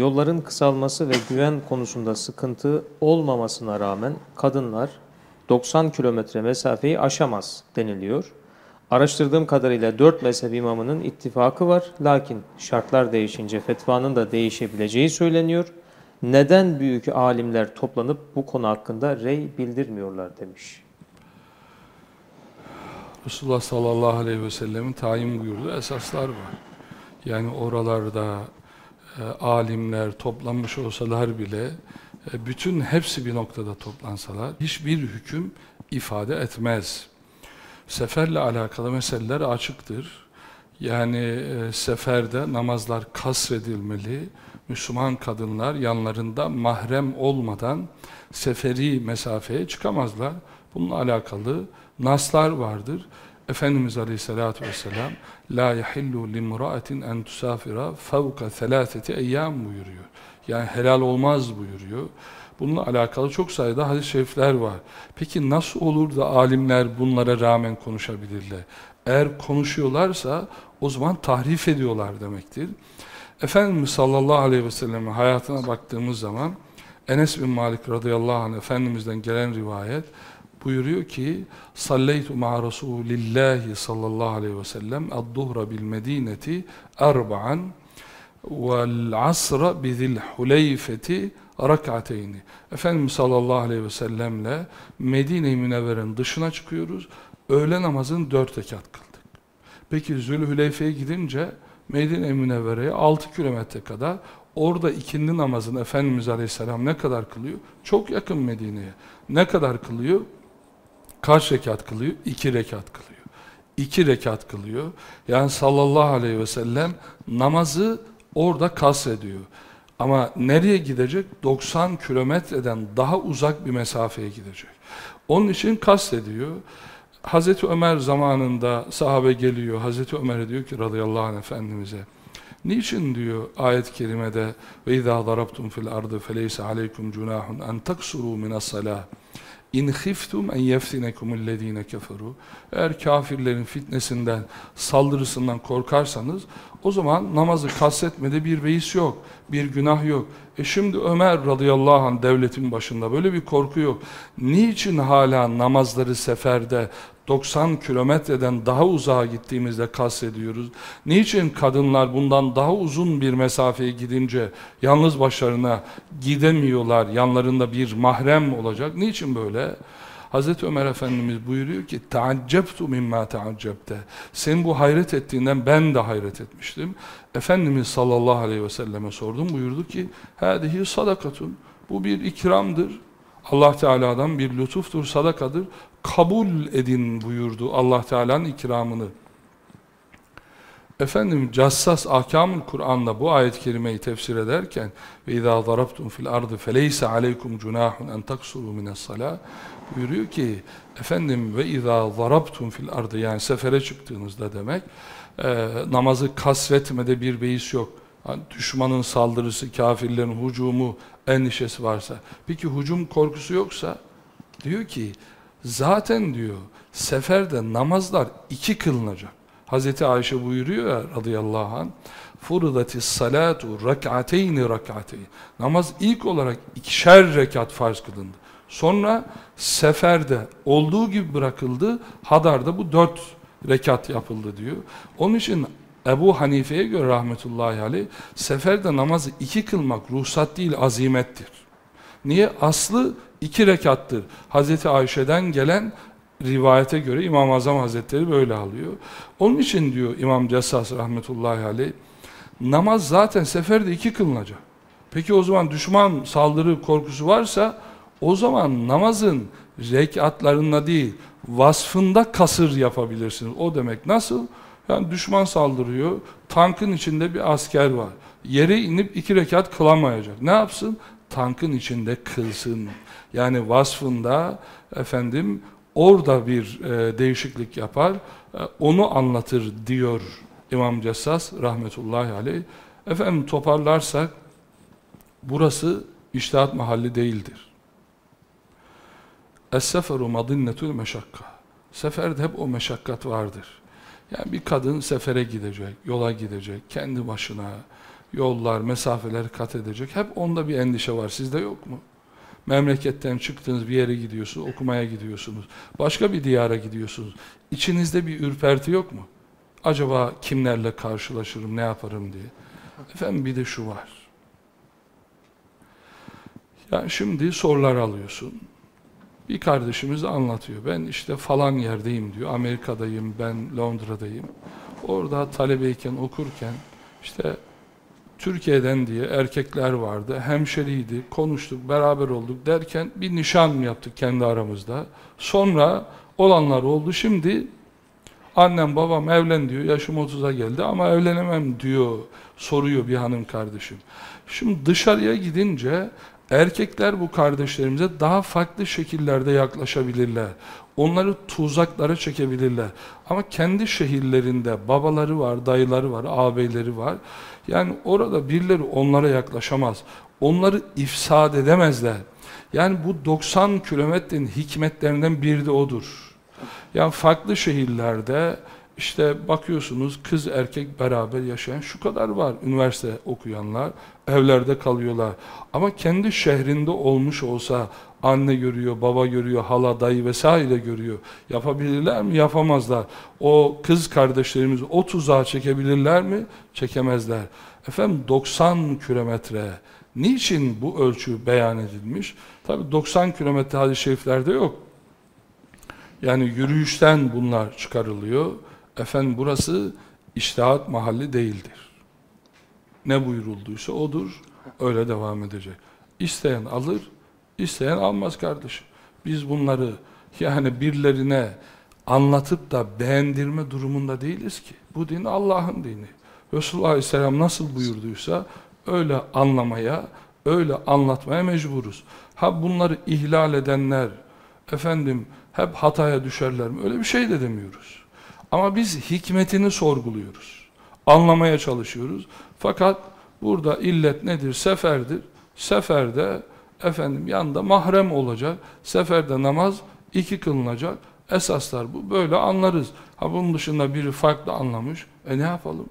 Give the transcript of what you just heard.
yolların kısalması ve güven konusunda sıkıntı olmamasına rağmen kadınlar 90 kilometre mesafeyi aşamaz deniliyor. Araştırdığım kadarıyla 4 mezhep imamının ittifakı var. Lakin şartlar değişince fetvanın da değişebileceği söyleniyor. Neden büyük alimler toplanıp bu konu hakkında rey bildirmiyorlar demiş. Resulullah sallallahu aleyhi ve sellemin tayin buyurduğu esaslar var. Yani oralarda e, alimler toplanmış olsalar bile e, bütün hepsi bir noktada toplansalar hiçbir hüküm ifade etmez. Seferle alakalı meseleler açıktır. Yani e, seferde namazlar kasredilmeli. Müslüman kadınlar yanlarında mahrem olmadan seferi mesafeye çıkamazlar. Bununla alakalı naslar vardır. Efendimiz Aleyhisselatü Vesselam La yahillu limra'atin en tusafira fevka thelâtheti eyyâm buyuruyor. Yani helal olmaz buyuruyor. Bununla alakalı çok sayıda hadis-i şerifler var. Peki nasıl olur da alimler bunlara rağmen konuşabilirler? Eğer konuşuyorlarsa o zaman tahrif ediyorlar demektir. Efendimiz sallallahu aleyhi ve sellem'in hayatına baktığımız zaman Enes bin Malik radıyallahu anh Efendimiz'den gelen rivayet buyuruyor ki salleytu ma Resulillahi sallallahu aleyhi ve sellem ad-duhra bil medineti erba'an vel asra bizil huleyfeti rak'ateyni. Efendimiz sallallahu aleyhi ve sellemle Medine-i Münevver'in dışına çıkıyoruz. Öğle namazını dört rekat kıldık. Peki Zülhüleyfe'ye gidince Medine-i Münevvere'ye 6 kilometre kadar orada ikindi namazını Efendimiz Aleyhisselam ne kadar kılıyor? Çok yakın Medine'ye. Ne kadar kılıyor? Kaç rekat kılıyor? İki rekat kılıyor. İki rekat kılıyor. Yani sallallahu aleyhi ve sellem namazı orada kasrediyor. Ama nereye gidecek? 90 kilometreden daha uzak bir mesafeye gidecek. Onun için kastediyor. Hazreti Ömer zamanında sahabe geliyor. Hazreti Ömer diyor ki radıyallahu anh Efendimiz'e Niçin diyor ayet-i kerimede ve izâ darabtum fil ardı feleyse aleykum cunahun en taksuru minas salah İn khiftum en yeftinekumüllezine keferu. Eğer kafirlerin fitnesinden, saldırısından korkarsanız o zaman namazı kastetmede bir beis yok, bir günah yok. E şimdi Ömer radıyallahu anh devletin başında böyle bir korku yok. Niçin hala namazları seferde 90 kilometreden daha uzağa gittiğimizde kastediyoruz? Niçin kadınlar bundan daha uzun bir mesafeye gidince yalnız başlarına gidemiyorlar, yanlarında bir mahrem olacak? Niçin böyle? Hazreti Ömer Efendimiz buyuruyor ki "Taaccebtu mimma taaccebte." Sen bu hayret ettiğinden ben de hayret etmiştim. Efendimiz sallallahu aleyhi ve selleme sordum. Buyurdu ki "Hadihi sadakatun." Bu bir ikramdır. Allah Teala'dan bir lütuftur, sadakadır. Kabul edin buyurdu Allah Teala'nın ikramını. Efendim Cassas Ahkamül Kur'an'da bu ayet-i kerimeyi tefsir ederken ve izâ zarabtum fil ardı feleyse aleykum cunahun en taksuru mines salâ buyuruyor ki efendim ve izâ zarabtum fil ardı yani sefere çıktığınızda demek e, namazı kasretmede bir beis yok. Yani düşmanın saldırısı, kafirlerin hucumu, endişesi varsa. Peki hucum korkusu yoksa diyor ki zaten diyor seferde namazlar iki kılınacak. Hazreti Ayşe buyuruyor ya radıyallahu anh Furdatis salatu rak'ateyni rak'ateyn. Namaz ilk olarak ikişer rekat farz kılındı. Sonra seferde olduğu gibi bırakıldı. Hadar'da bu dört rekat yapıldı diyor. Onun için Ebu Hanife'ye göre rahmetullahi aleyh seferde namazı iki kılmak ruhsat değil azimettir. Niye? Aslı iki rekattır. Hazreti Ayşe'den gelen rivayete göre İmam-ı Azam Hazretleri böyle alıyor. Onun için diyor İmam Cessas rahmetullahi aleyh namaz zaten seferde iki kılınacak. Peki o zaman düşman saldırı korkusu varsa o zaman namazın rekatlarında değil vasfında kasır yapabilirsiniz. O demek nasıl? Yani düşman saldırıyor, tankın içinde bir asker var. Yere inip iki rekat kılamayacak. Ne yapsın? Tankın içinde kılsın. Yani vasfında efendim orada bir e, değişiklik yapar, e, onu anlatır diyor İmam Cessas rahmetullahi aleyh. Efendim toparlarsak, burası iştihat mahalli değildir. Es-seferu madinnetul meşakka. Seferde hep o meşakkat vardır. Yani bir kadın sefere gidecek, yola gidecek, kendi başına, yollar, mesafeler kat edecek. Hep onda bir endişe var. Sizde yok mu? Memleketten çıktınız bir yere gidiyorsunuz, okumaya gidiyorsunuz. Başka bir diyara gidiyorsunuz. İçinizde bir ürperti yok mu? Acaba kimlerle karşılaşırım, ne yaparım diye. Efendim bir de şu var. Yani şimdi sorular alıyorsun. Bir kardeşimiz anlatıyor. Ben işte falan yerdeyim diyor. Amerika'dayım, ben Londra'dayım. Orada talebeyken, okurken işte Türkiye'den diye erkekler vardı. Hemşeriydi, konuştuk, beraber olduk derken bir nişan yaptık kendi aramızda. Sonra olanlar oldu. Şimdi annem babam evlen diyor. Yaşım 30'a geldi ama evlenemem diyor. Soruyor bir hanım kardeşim. Şimdi dışarıya gidince erkekler bu kardeşlerimize daha farklı şekillerde yaklaşabilirler. Onları tuzaklara çekebilirler. Ama kendi şehirlerinde babaları var, dayıları var, ağabeyleri var. Yani orada birileri onlara yaklaşamaz. Onları ifsad edemezler. Yani bu 90 kilometrenin hikmetlerinden biri de odur. Yani farklı şehirlerde işte bakıyorsunuz kız erkek beraber yaşayan şu kadar var. Üniversite okuyanlar evlerde kalıyorlar. Ama kendi şehrinde olmuş olsa anne görüyor, baba görüyor, hala, dayı vesaire görüyor. Yapabilirler mi? Yapamazlar. O kız kardeşlerimizi o tuzağa çekebilirler mi? Çekemezler. Efendim 90 kilometre. Niçin bu ölçü beyan edilmiş? Tabi 90 kilometre hadis-i şeriflerde yok. Yani yürüyüşten bunlar çıkarılıyor. Efendim burası iştihat mahalli değildir. Ne buyurulduysa odur. Öyle devam edecek. İsteyen alır, isteyen almaz kardeşim. Biz bunları yani birilerine anlatıp da beğendirme durumunda değiliz ki. Bu din Allah'ın dini. Resulullah Aleyhisselam nasıl buyurduysa öyle anlamaya, öyle anlatmaya mecburuz. Ha bunları ihlal edenler, efendim hep hataya düşerler mi? Öyle bir şey de demiyoruz. Ama biz hikmetini sorguluyoruz. Anlamaya çalışıyoruz. Fakat burada illet nedir? Seferdir. Seferde efendim yanında mahrem olacak. Seferde namaz iki kılınacak. Esaslar bu. Böyle anlarız. Ha bunun dışında biri farklı anlamış. E ne yapalım?